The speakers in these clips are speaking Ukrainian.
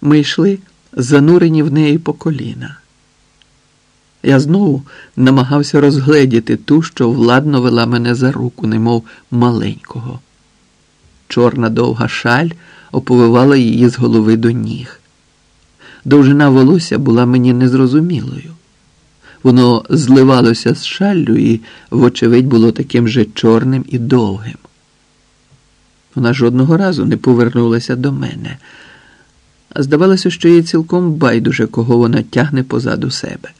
Ми йшли, занурені в неї по коліна. Я знову намагався розгледіти ту, що владно вела мене за руку, немов маленького. Чорна довга шаль оповивала її з голови до ніг. Довжина волосся була мені незрозумілою. Воно зливалося з шаллю і, вочевидь, було таким же чорним і довгим. Вона жодного разу не повернулася до мене, здавалося, що їй цілком байдуже, кого вона тягне позаду себе.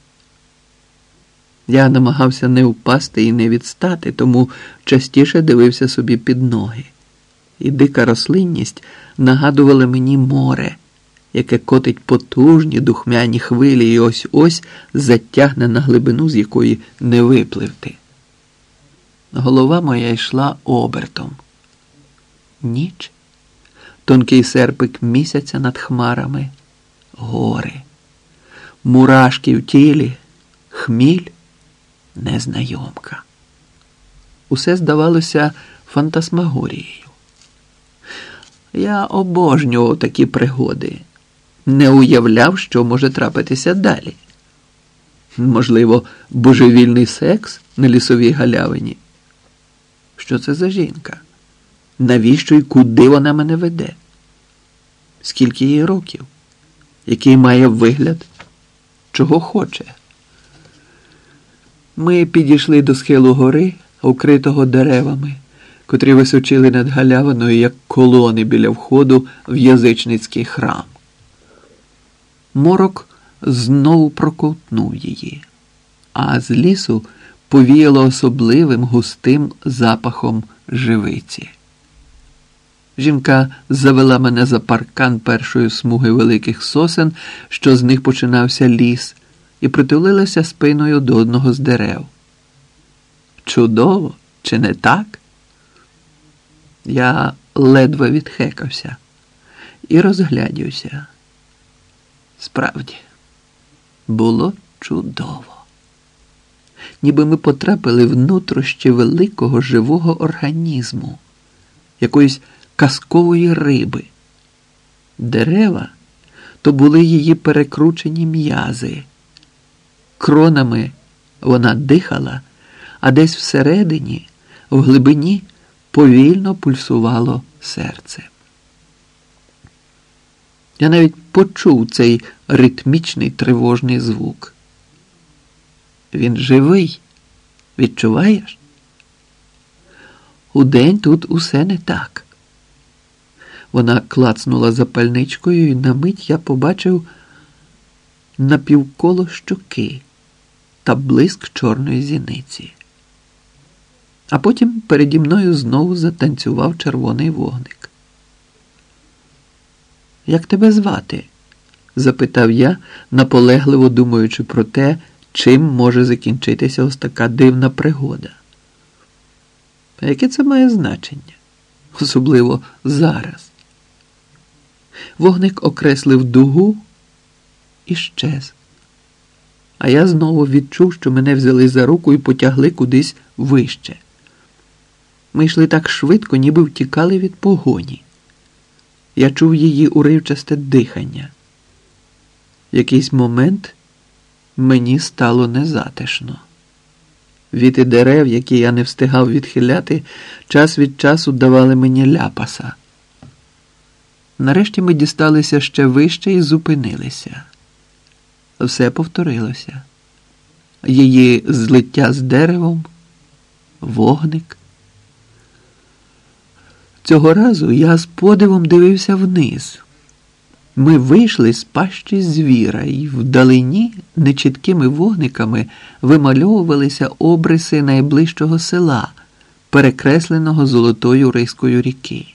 Я намагався не впасти і не відстати, тому частіше дивився собі під ноги, і дика рослинність нагадувала мені море, яке котить потужні духмяні хвилі і ось ось затягне на глибину, з якої не випливти. Голова моя йшла обертом. Ніч, тонкий серпик місяця над хмарами, гори, мурашки в тілі, хміль, незнайомка. Усе здавалося фантасмагорією. Я обожнював такі пригоди, не уявляв, що може трапитися далі. Можливо, божевільний секс на лісовій галявині. Що це за жінка? Навіщо і куди вона мене веде? Скільки їй років? Який має вигляд? Чого хоче? Ми підійшли до схилу гори, укритого деревами, котрі височили над галявиною, як колони біля входу в язичницький храм. Морок знову проковтнув її, а з лісу повіяло особливим густим запахом живиці. Жінка завела мене за паркан першої смуги великих сосен, що з них починався ліс, і притулилася спиною до одного з дерев. Чудово, чи не так? Я ледве відхекався і розглядівся. Справді, було чудово. Ніби ми потрапили в нутрощі великого живого організму, якоїсь казкової риби. Дерева то були її перекручені м'язи. Кронами вона дихала, а десь всередині, в глибині, повільно пульсувало серце. Я навіть почув цей ритмічний тривожний звук. Він живий, відчуваєш? Удень тут усе не так. Вона клацнула запальничкою, і на мить я побачив напівколо щоки та блиск чорної зіниці. А потім переді мною знову затанцював червоний вогник. Як тебе звати? запитав я, наполегливо думаючи про те, чим може закінчитися ось така дивна пригода. А яке це має значення? Особливо зараз. Вогник окреслив дугу і щез. А я знову відчув, що мене взяли за руку і потягли кудись вище. Ми йшли так швидко, ніби втікали від погоні. Я чув її уривчасте дихання. Якийсь момент мені стало незатишно. Віти дерев, які я не встигав відхиляти, час від часу давали мені ляпаса. Нарешті ми дісталися ще вище і зупинилися. Все повторилося. Її злиття з деревом, вогник. Цього разу я з подивом дивився вниз. Ми вийшли з пащі звіра, і вдалині нечіткими вогниками вимальовувалися обриси найближчого села, перекресленого золотою рискою ріки.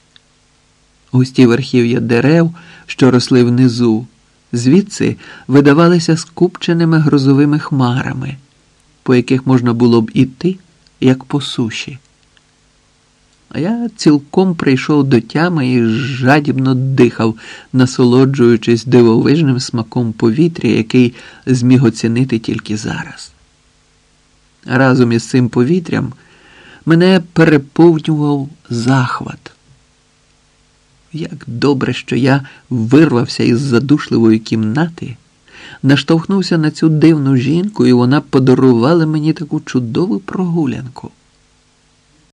Густі верхів'я дерев, що росли внизу, звідси видавалися скупченими грозовими хмарами, по яких можна було б іти, як по суші. А я цілком прийшов до тями і жадібно дихав, насолоджуючись дивовижним смаком повітря, який зміг оцінити тільки зараз. Разом із цим повітрям мене переповнював захват. Як добре, що я вирвався із задушливої кімнати, наштовхнувся на цю дивну жінку, і вона подарувала мені таку чудову прогулянку.